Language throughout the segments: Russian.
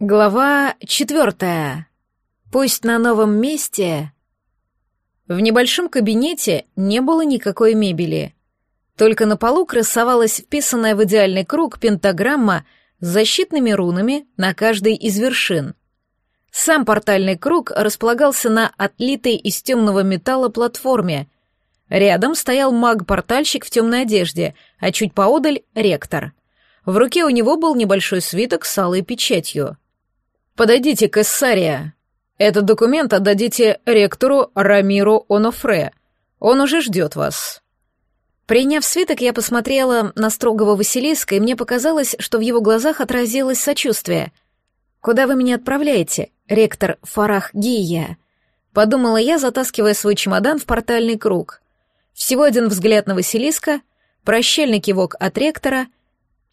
Глава четвертая. Пусть на новом месте... В небольшом кабинете не было никакой мебели. Только на полу красовалась вписанная в идеальный круг пентаграмма с защитными рунами на каждой из вершин. Сам портальный круг располагался на отлитой из темного металла платформе. Рядом стоял маг-портальщик в темной одежде, а чуть поодаль — ректор. В руке у него был небольшой свиток с алой печатью — Подойдите к Эссария. Этот документ отдадите ректору Рамиру Онофре. Он уже ждет вас». Приняв свиток, я посмотрела на строгого Василиска, и мне показалось, что в его глазах отразилось сочувствие. «Куда вы меня отправляете, ректор Фарах Гия?» Подумала я, затаскивая свой чемодан в портальный круг. Всего один взгляд на Василиска, прощальный кивок от ректора —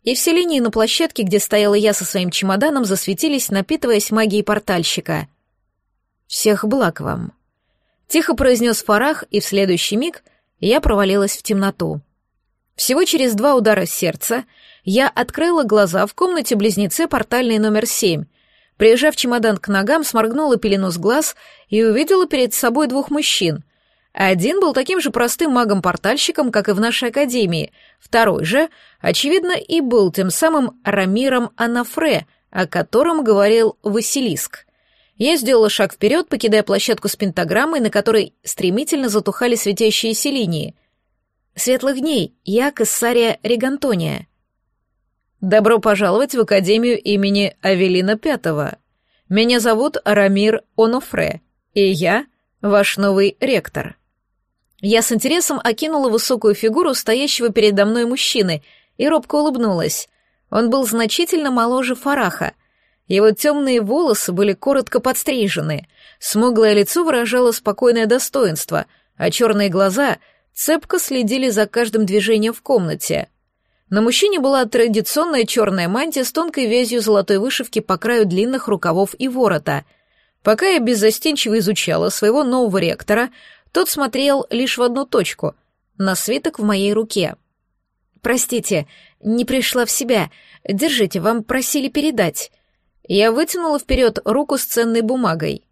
и все линии на площадке, где стояла я со своим чемоданом, засветились, напитываясь магией портальщика. «Всех благ вам», — тихо произнес Фарах, и в следующий миг я провалилась в темноту. Всего через два удара сердца я открыла глаза в комнате близнецы портальной номер семь, прижав чемодан к ногам, сморгнула пелену с глаз и увидела перед собой двух мужчин — один был таким же простым магом-портальщиком, как и в нашей академии, второй же, очевидно, и был тем самым Рамиром Анафре, о котором говорил Василиск. Я сделала шаг вперед, покидая площадку с пентаграммой, на которой стремительно затухали светящиеся линии. «Светлых дней, я Кассария Регантония». «Добро пожаловать в Академию имени Авелина Пятого. Меня зовут Рамир Онофре, и я ваш новый ректор». Я с интересом окинула высокую фигуру стоящего передо мной мужчины и робко улыбнулась. Он был значительно моложе Фараха. Его темные волосы были коротко подстрижены, смуглое лицо выражало спокойное достоинство, а черные глаза цепко следили за каждым движением в комнате. На мужчине была традиционная черная мантия с тонкой вязью золотой вышивки по краю длинных рукавов и ворота. Пока я беззастенчиво изучала своего нового ректора, тот смотрел лишь в одну точку, на свиток в моей руке. «Простите, не пришла в себя. Держите, вам просили передать». Я вытянула вперед руку с ценной бумагой.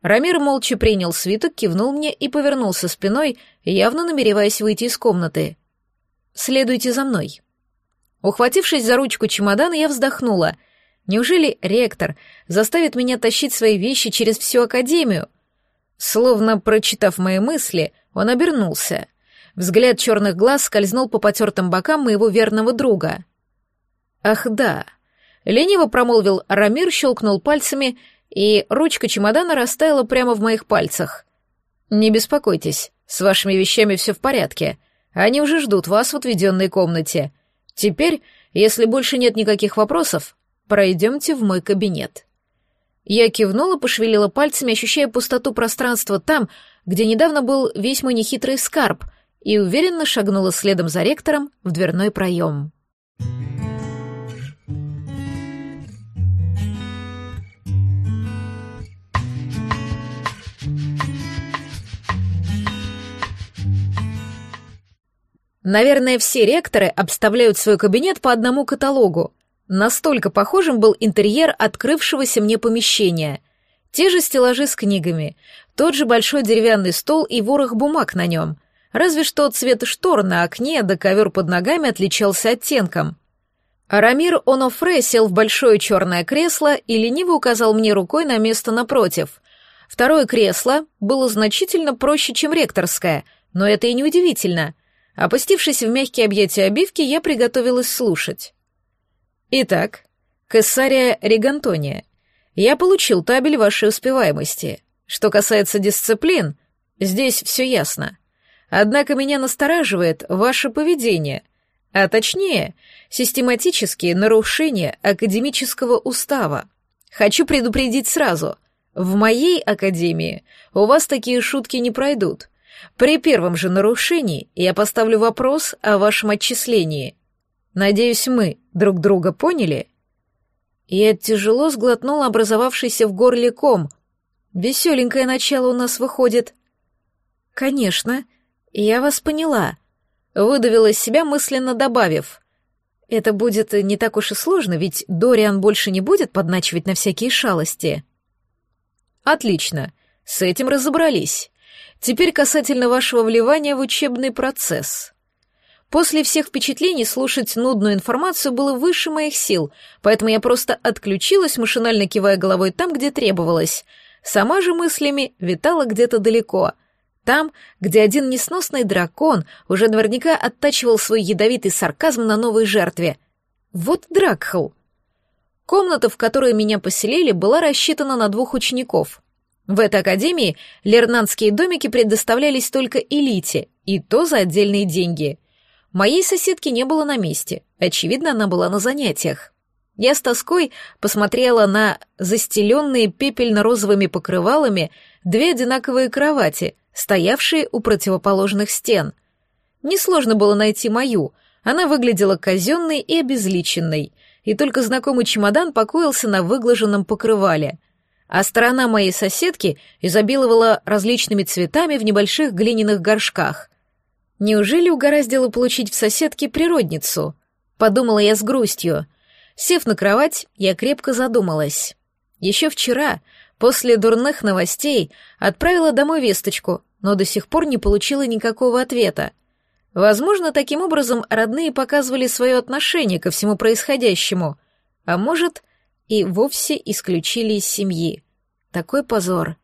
Рамир молча принял свиток, кивнул мне и повернулся спиной, явно намереваясь выйти из комнаты. «Следуйте за мной». Ухватившись за ручку чемодана, я вздохнула. Неужели ректор заставит меня тащить свои вещи через всю академию? Словно прочитав мои мысли, он обернулся. Взгляд черных глаз скользнул по потертым бокам моего верного друга. «Ах да!» Лениво промолвил Рамир, щелкнул пальцами, и ручка чемодана растаяла прямо в моих пальцах. «Не беспокойтесь, с вашими вещами все в порядке. Они уже ждут вас в отведенной комнате. Теперь, если больше нет никаких вопросов, пройдемте в мой кабинет». Я кивнула, пошевелила пальцами, ощущая пустоту пространства там, где недавно был весь мой нехитрый скарб, и уверенно шагнула следом за ректором в дверной проем. Наверное, все ректоры обставляют свой кабинет по одному каталогу, Настолько похожим был интерьер открывшегося мне помещения. Те же стеллажи с книгами, тот же большой деревянный стол и ворох бумаг на нем. Разве что цвет штор на окне да ковер под ногами отличался оттенком. Арамир Онофре сел в большое черное кресло и лениво указал мне рукой на место напротив. Второе кресло было значительно проще, чем ректорское, но это и не удивительно. Опустившись в мягкие объятия обивки, я приготовилась слушать. Итак, Кессария Регантония, я получил табель вашей успеваемости. Что касается дисциплин, здесь все ясно. Однако меня настораживает ваше поведение, а точнее, систематические нарушения академического устава. Хочу предупредить сразу, в моей академии у вас такие шутки не пройдут. При первом же нарушении я поставлю вопрос о вашем отчислении. Надеюсь, мы друг друга поняли?» Я тяжело сглотнула образовавшийся в горле ком. Веселенькое начало у нас выходит. «Конечно, я вас поняла», — выдавила из себя, мысленно добавив. Это будет не так уж и сложно, ведь Дориан больше не будет подначивать на всякие шалости. Отлично, с этим разобрались. Теперь касательно вашего вливания в учебный процесс. После всех впечатлений слушать нудную информацию было выше моих сил, поэтому я просто отключилась, машинально кивая головой там, где требовалось. Сама же мыслями витала где-то далеко, там, где один несносный дракон уже наверняка оттачивал свой ядовитый сарказм на новой жертве. Вот Дракхл. Комната, в которой меня поселили, была рассчитана на двух учеников. В этой академии лернанские домики предоставлялись только элите, и то за отдельные деньги. Моей соседки не было на месте. Очевидно, она была на занятиях. Я с тоской посмотрела на застеленные пепельно-розовыми покрывалами две одинаковые кровати, стоявшие у противоположных стен. Несложно было найти мою. Она выглядела казенной и обезличенной, и только знакомый чемодан покоился на выглаженном покрывале. А сторона моей соседки изобиловала различными цветами в небольших глиняных горшках. Неужели угораздило получить в соседке природницу? Подумала я с грустью. Сев на кровать, я крепко задумалась. Еще вчера, после дурных новостей, отправила домой весточку, но до сих пор не получила никакого ответа. Возможно, таким образом родные показывали свое отношение ко всему происходящему, а может, и вовсе исключили из семьи. Такой позор.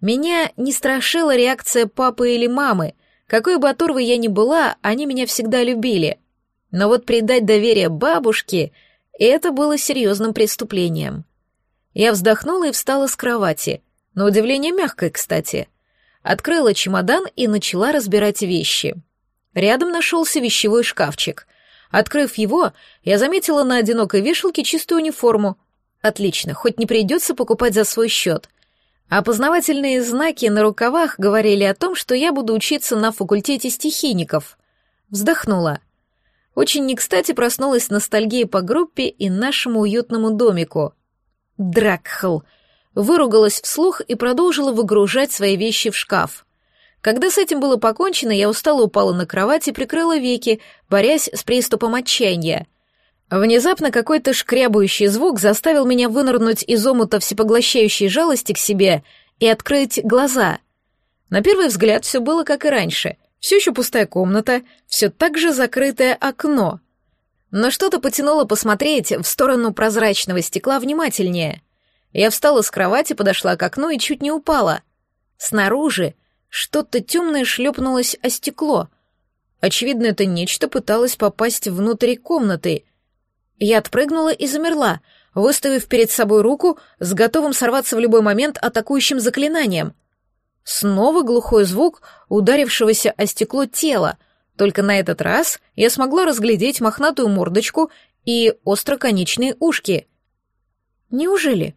Меня не страшила реакция папы или мамы, какой бы оторвой я ни была, они меня всегда любили. Но вот предать доверие бабушке — это было серьезным преступлением. Я вздохнула и встала с кровати, на удивление мягкой, кстати. Открыла чемодан и начала разбирать вещи. Рядом нашелся вещевой шкафчик. Открыв его, я заметила на одинокой вешалке чистую униформу. Отлично, хоть не придется покупать за свой счет — Опознавательные знаки на рукавах говорили о том, что я буду учиться на факультете стихийников. Вздохнула. Очень не кстати проснулась ностальгия по группе и нашему уютному домику. Дракхл. Выругалась вслух и продолжила выгружать свои вещи в шкаф. Когда с этим было покончено, я устало упала на кровать и прикрыла веки, борясь с приступом отчаяния — Внезапно какой-то шкрябающий звук заставил меня вынырнуть из омута всепоглощающей жалости к себе и открыть глаза. На первый взгляд все было как и раньше. Все еще пустая комната, все так же закрытое окно. Но что-то потянуло посмотреть в сторону прозрачного стекла внимательнее. Я встала с кровати, подошла к окну и чуть не упала. Снаружи что-то темное шлепнулось о стекло. Очевидно, это нечто пыталось попасть внутрь комнаты — я отпрыгнула и замерла, выставив перед собой руку с готовым сорваться в любой момент атакующим заклинанием. Снова глухой звук ударившегося о стекло тела, только на этот раз я смогла разглядеть мохнатую мордочку и остроконечные ушки. Неужели?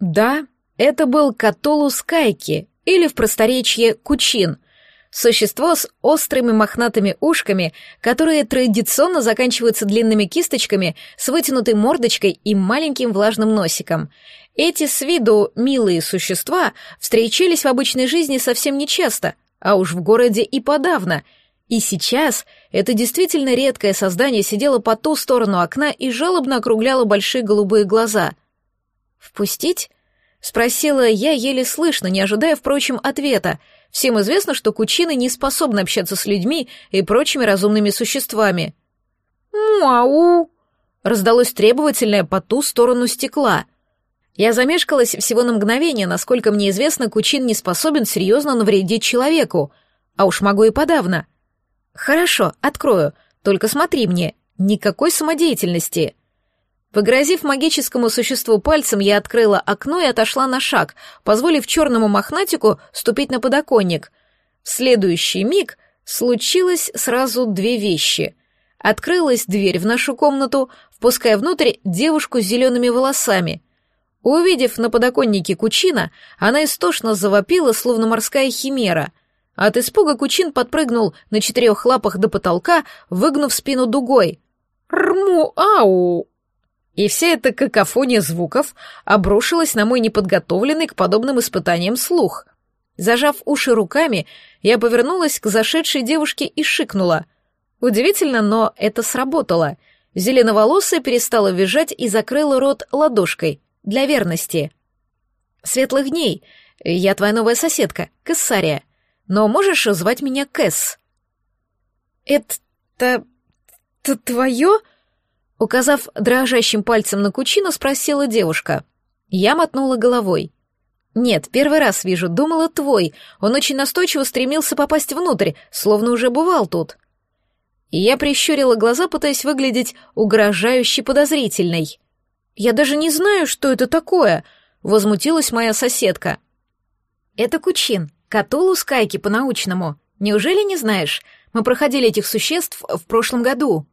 Да, это был Католус Кайки, или в просторечье Кучин — Существо с острыми мохнатыми ушками, которые традиционно заканчиваются длинными кисточками с вытянутой мордочкой и маленьким влажным носиком. Эти с виду милые существа встречались в обычной жизни совсем нечасто, а уж в городе и подавно. И сейчас это действительно редкое создание сидело по ту сторону окна и жалобно округляло большие голубые глаза. «Впустить?» — спросила я еле слышно, не ожидая, впрочем, ответа — Всем известно, что кучины не способны общаться с людьми и прочими разумными существами. «Муау!» — раздалось требовательное по ту сторону стекла. Я замешкалась всего на мгновение, насколько мне известно, кучин не способен серьезно навредить человеку, а уж могу и подавно. «Хорошо, открою, только смотри мне, никакой самодеятельности». Погрозив магическому существу пальцем, я открыла окно и отошла на шаг, позволив черному мохнатику ступить на подоконник. В следующий миг случилось сразу две вещи. Открылась дверь в нашу комнату, впуская внутрь девушку с зелеными волосами. Увидев на подоконнике Кучина, она истошно завопила, словно морская химера. От испуга Кучин подпрыгнул на четырех лапах до потолка, выгнув спину дугой. «Рму-ау!» И вся эта какофония звуков обрушилась на мой неподготовленный к подобным испытаниям слух. Зажав уши руками, я повернулась к зашедшей девушке и шикнула. Удивительно, но это сработало. Зеленоволосая перестала визжать и закрыла рот ладошкой для верности. «Светлых дней. Я твоя новая соседка, Кессария. Но можешь звать меня Кэс?» «Это... это твое?» Указав дрожащим пальцем на кучину, спросила девушка. Я мотнула головой. «Нет, первый раз вижу, думала твой. Он очень настойчиво стремился попасть внутрь, словно уже бывал тут». Я прищурила глаза, пытаясь выглядеть угрожающе подозрительной. «Я даже не знаю, что это такое», — возмутилась моя соседка. «Это кучин, катулу скайки по-научному. Неужели не знаешь? Мы проходили этих существ в прошлом году».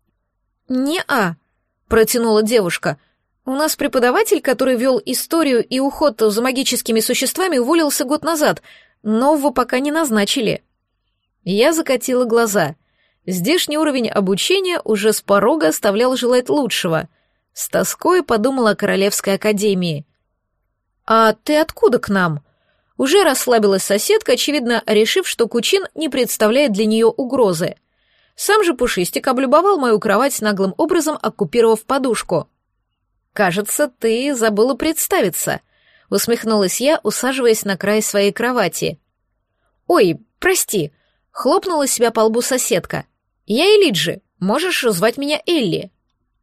«Не-а», — протянула девушка. «У нас преподаватель, который вел историю и уход за магическими существами, уволился год назад. Нового пока не назначили». Я закатила глаза. Здешний уровень обучения уже с порога оставлял желать лучшего. С тоской подумала о Королевской академии. «А ты откуда к нам?» Уже расслабилась соседка, очевидно, решив, что Кучин не представляет для нее угрозы. Сам же Пушистик облюбовал мою кровать наглым образом, оккупировав подушку. «Кажется, ты забыла представиться», — усмехнулась я, усаживаясь на край своей кровати. «Ой, прости», — хлопнула себя по лбу соседка. «Я Элиджи, можешь звать меня Элли».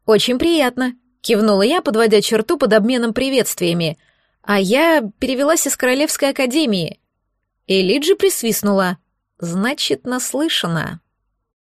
«Очень приятно», — кивнула я, подводя черту под обменом приветствиями — а я перевелась из Королевской академии. Элиджи присвистнула. Значит, наслышана.